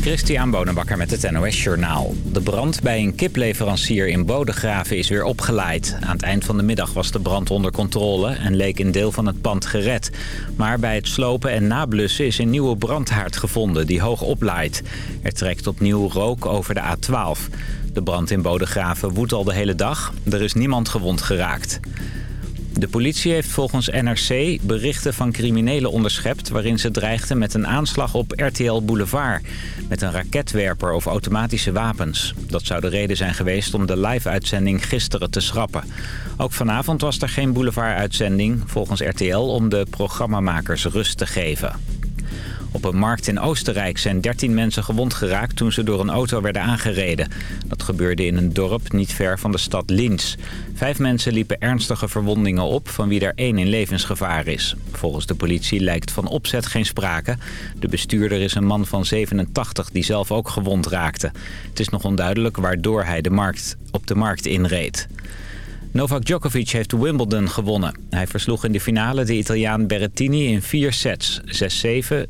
Christian Bonenbakker met het NOS Journaal. De brand bij een kipleverancier in Bodegraven is weer opgeleid. Aan het eind van de middag was de brand onder controle en leek een deel van het pand gered. Maar bij het slopen en nablussen is een nieuwe brandhaard gevonden die hoog oplaait. Er trekt opnieuw rook over de A12. De brand in Bodegraven woedt al de hele dag. Er is niemand gewond geraakt. De politie heeft volgens NRC berichten van criminelen onderschept... waarin ze dreigden met een aanslag op RTL Boulevard... met een raketwerper of automatische wapens. Dat zou de reden zijn geweest om de live-uitzending gisteren te schrappen. Ook vanavond was er geen boulevard-uitzending volgens RTL... om de programmamakers rust te geven. Op een markt in Oostenrijk zijn 13 mensen gewond geraakt toen ze door een auto werden aangereden. Dat gebeurde in een dorp niet ver van de stad Linz. Vijf mensen liepen ernstige verwondingen op, van wie er één in levensgevaar is. Volgens de politie lijkt van opzet geen sprake. De bestuurder is een man van 87 die zelf ook gewond raakte. Het is nog onduidelijk waardoor hij de markt, op de markt inreed. Novak Djokovic heeft Wimbledon gewonnen. Hij versloeg in de finale de Italiaan Berrettini in vier sets. 6-7, 6-4,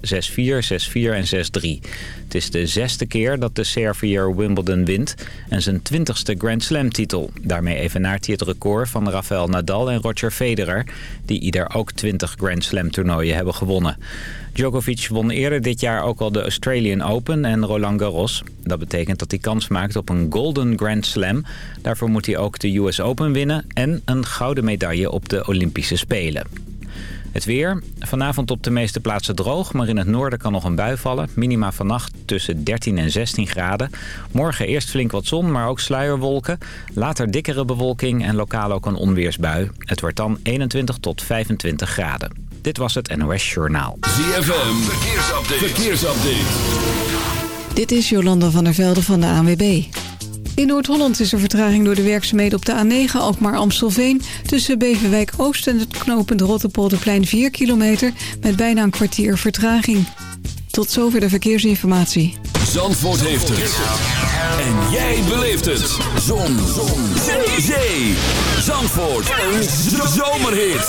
6-4 en 6-3. Het is de zesde keer dat de Serviër Wimbledon wint en zijn twintigste Grand Slam titel. Daarmee evenaart hij het record van Rafael Nadal en Roger Federer... die ieder ook 20 Grand Slam toernooien hebben gewonnen. Djokovic won eerder dit jaar ook al de Australian Open en Roland Garros. Dat betekent dat hij kans maakt op een Golden Grand Slam. Daarvoor moet hij ook de US Open winnen en een gouden medaille op de Olympische Spelen. Het weer. Vanavond op de meeste plaatsen droog, maar in het noorden kan nog een bui vallen. Minima vannacht tussen 13 en 16 graden. Morgen eerst flink wat zon, maar ook sluierwolken. Later dikkere bewolking en lokaal ook een onweersbui. Het wordt dan 21 tot 25 graden. Dit was het NOS Journaal. ZFM, verkeersupdate. verkeersupdate. Dit is Jolanda van der Velde van de ANWB. In Noord-Holland is er vertraging door de werkzaamheden op de A9 Alkmaar-Amstelveen... tussen Beverwijk Oost en het knooppunt Rotterpolderplein 4 kilometer... met bijna een kwartier vertraging. Tot zover de verkeersinformatie. Zandvoort heeft het. En jij beleeft het. Zon. Zon. Zee. Zee. Zandvoort. Een zomerhit.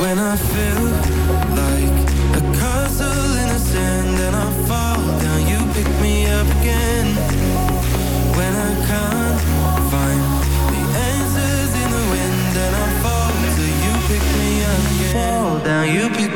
When I feel like a castle in the sand and I fall down, you pick me up again. When I can't find the answers in the wind and I fall, so you pick me up again. Fall down, you pick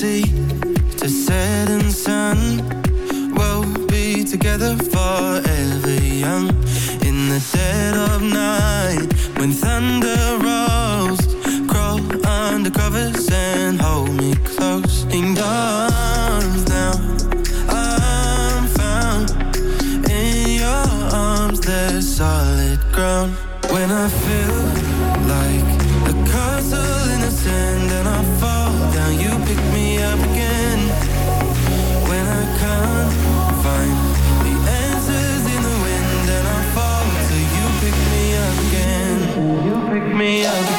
sea to setting sun, we'll be together forever young. In the dead of night, when thunder rolls, crawl under covers and hold me close in your arms now. I'm found in your arms, there's solid ground. When I feel like a castle in the sand and I up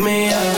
me up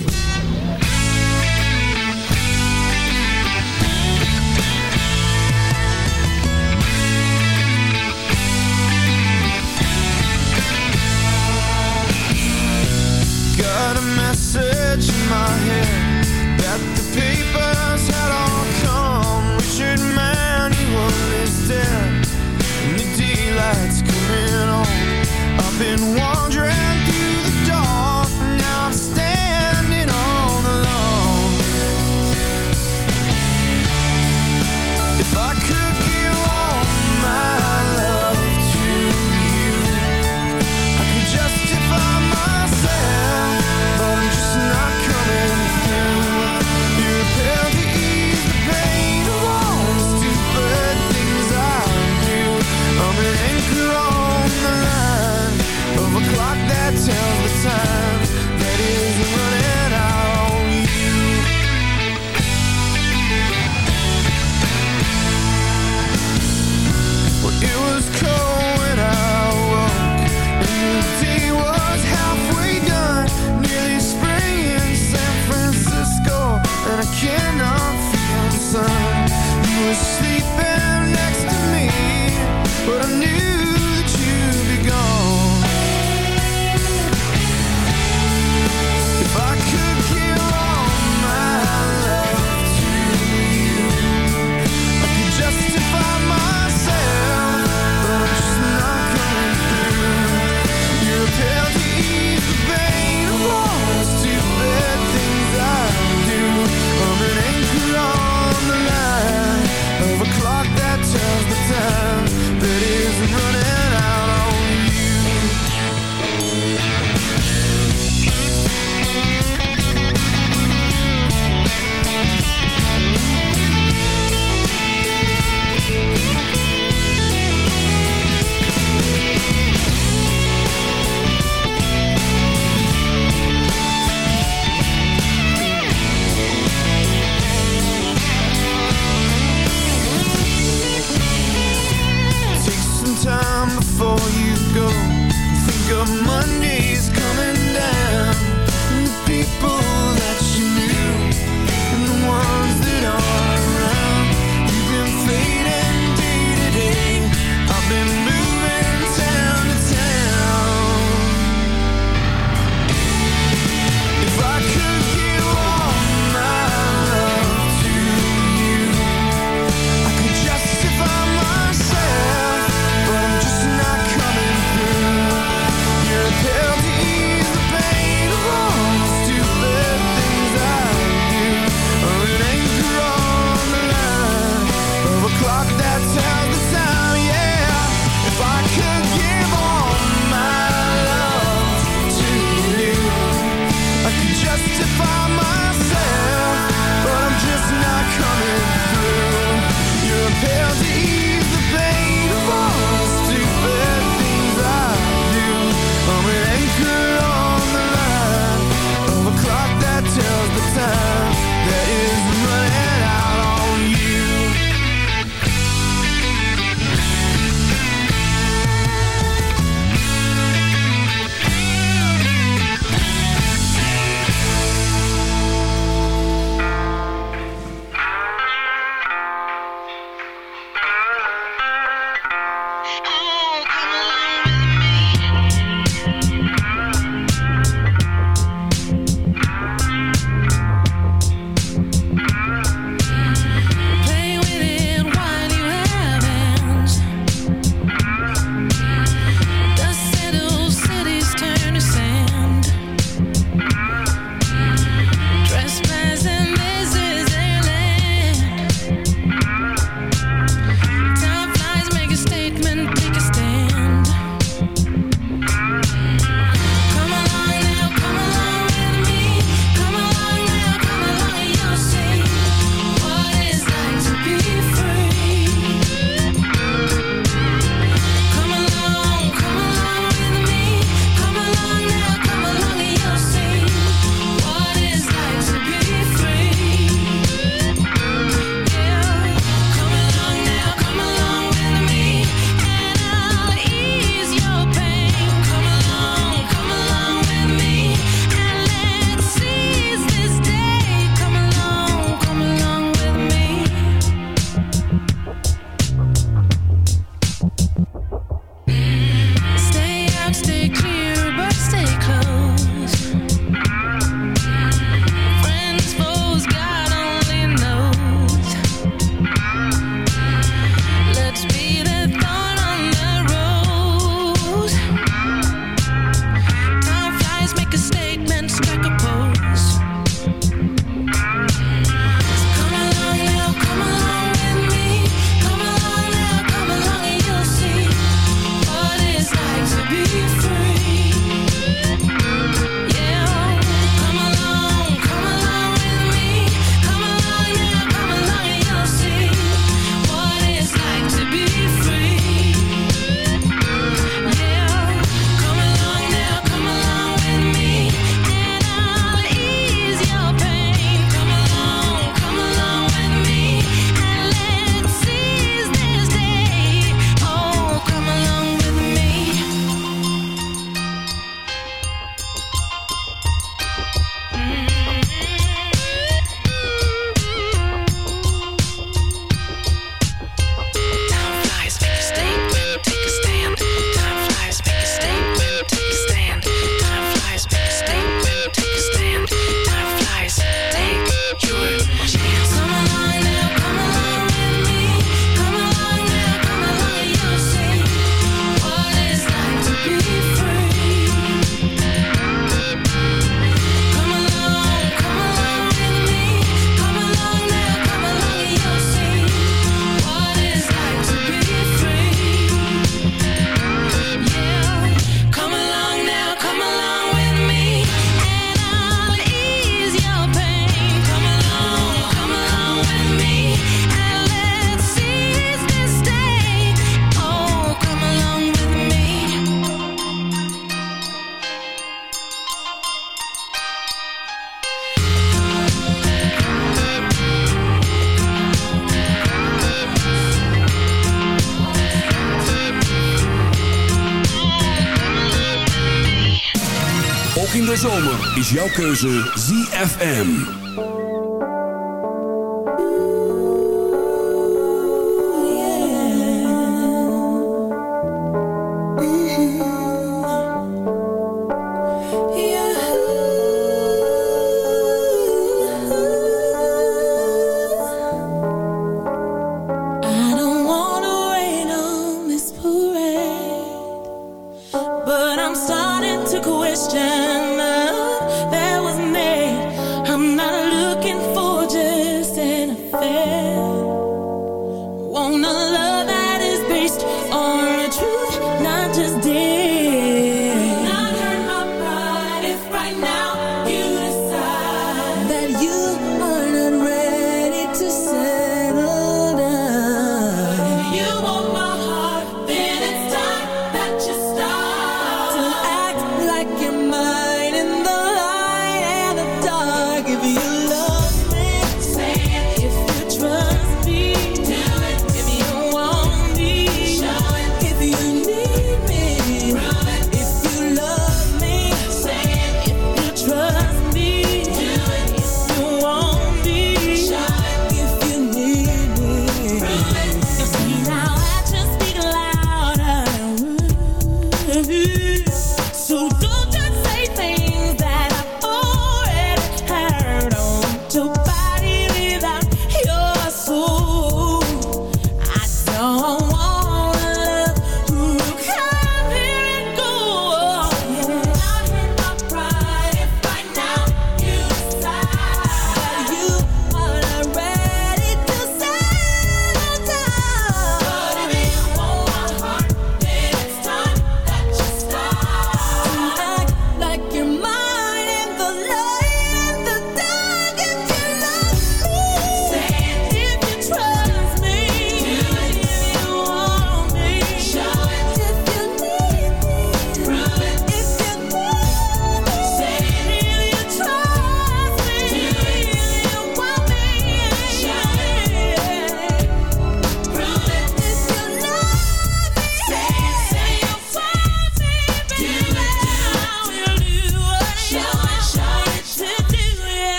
Jouw keuze ZFM.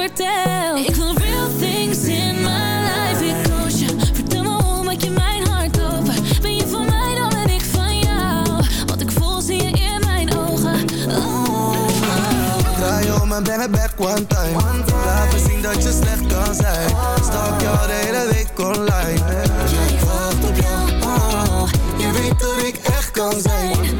vertel. Ik wil real things in my life. Ik coach je. Vertel me hoe maak je mijn hart open. Ben je van mij, dan ben ik van jou. Wat ik voel zie je in mijn ogen. Draai oh. Draai om en ben het back one time. Laat me zien dat je slecht kan zijn. Stok jou de hele week online. Ik wacht op jou. Oh, je weet dat ik echt kan zijn.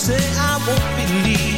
Say I won't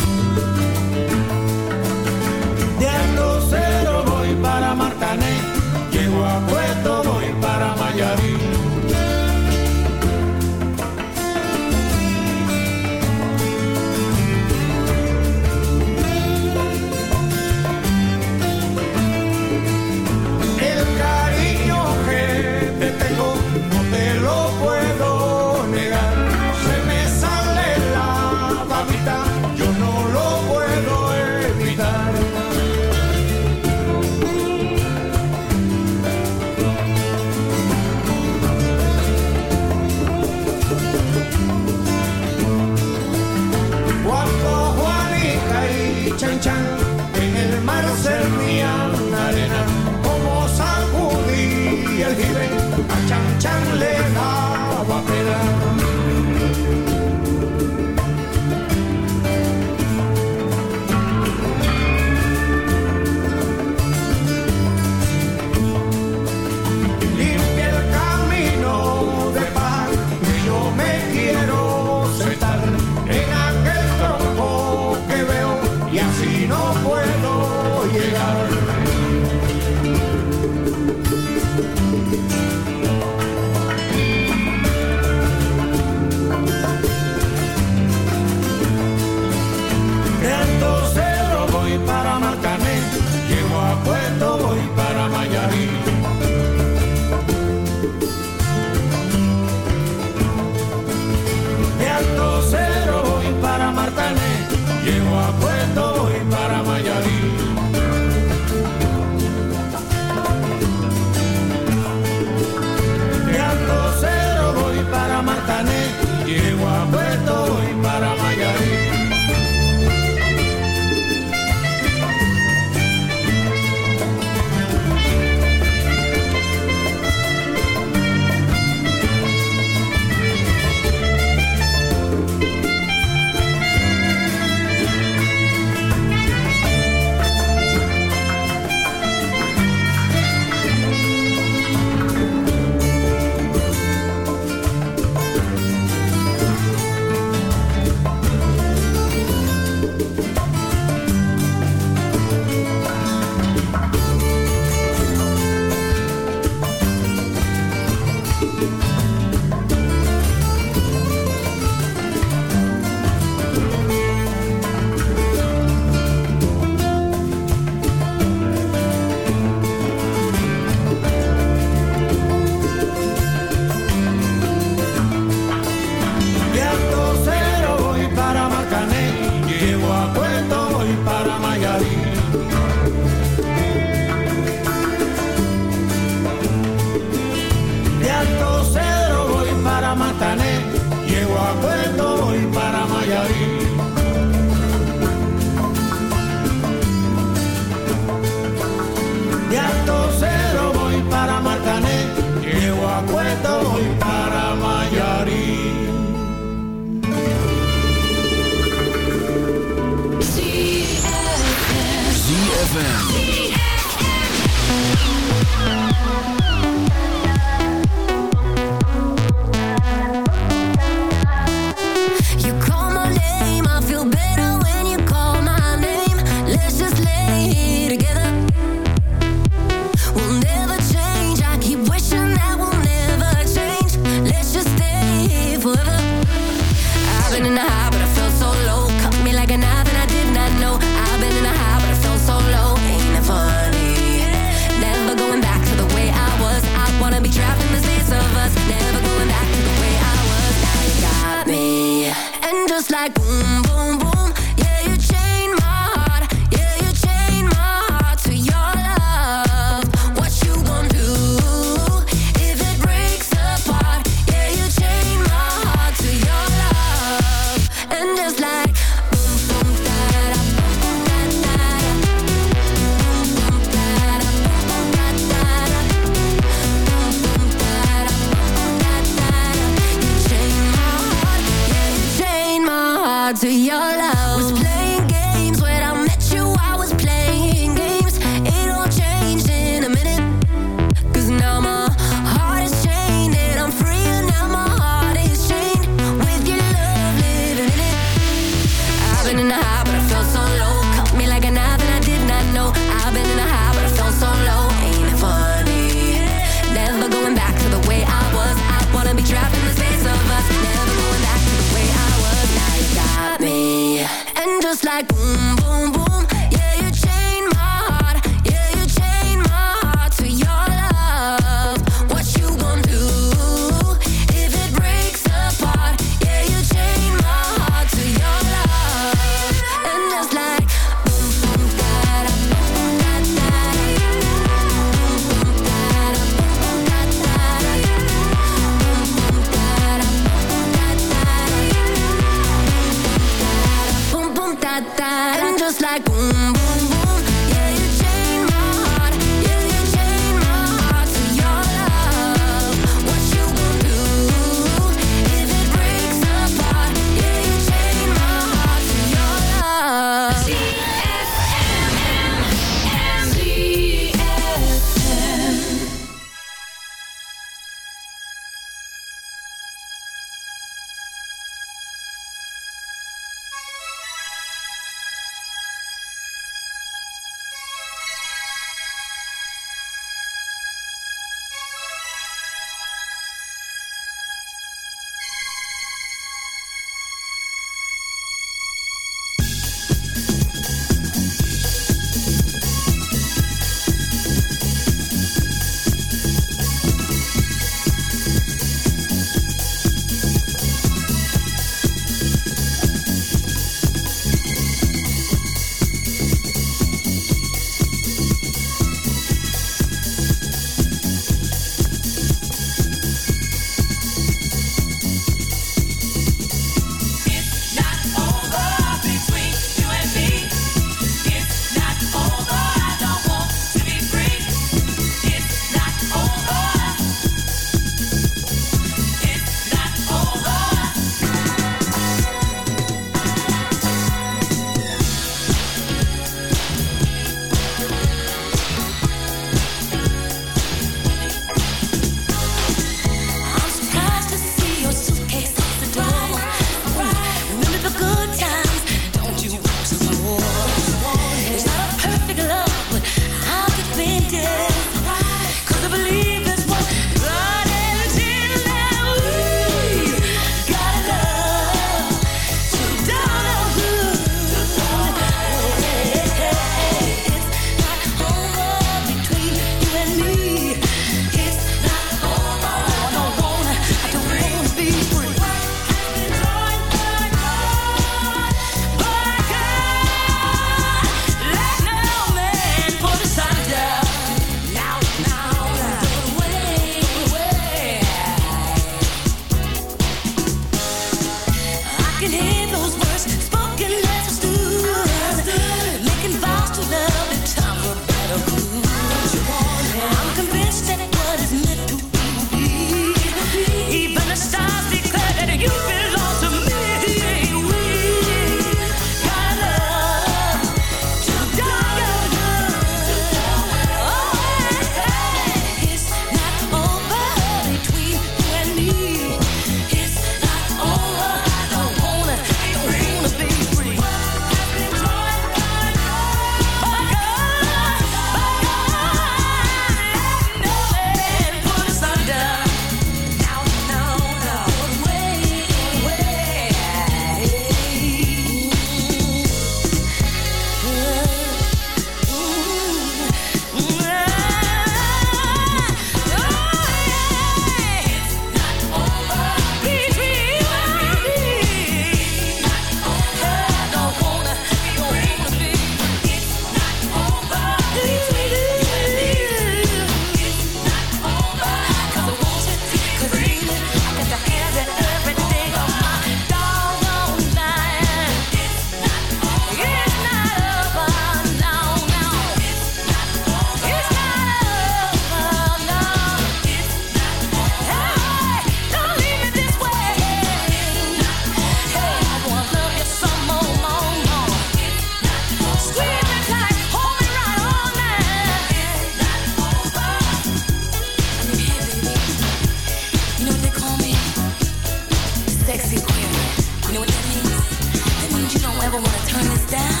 never wanna turn this down?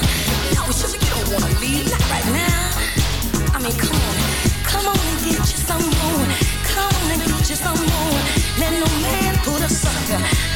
No, sugar, you don't wanna leave, not right now. I mean, come on, come on and get you some more. Come on and get you some more. Let no man put a sucker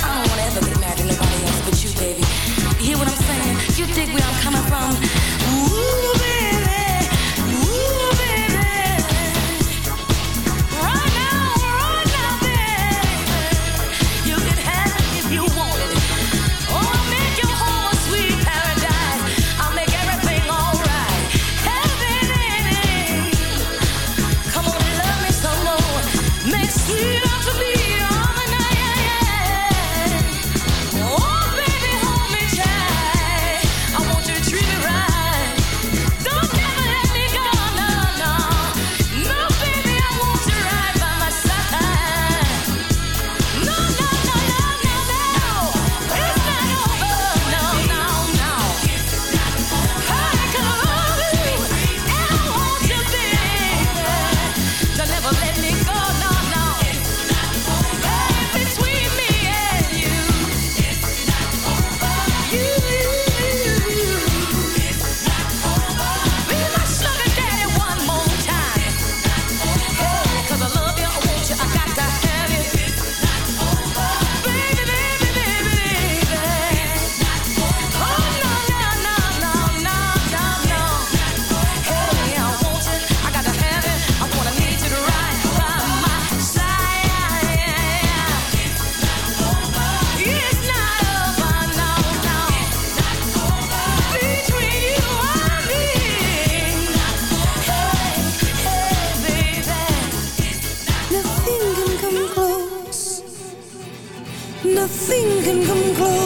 nothing can come close.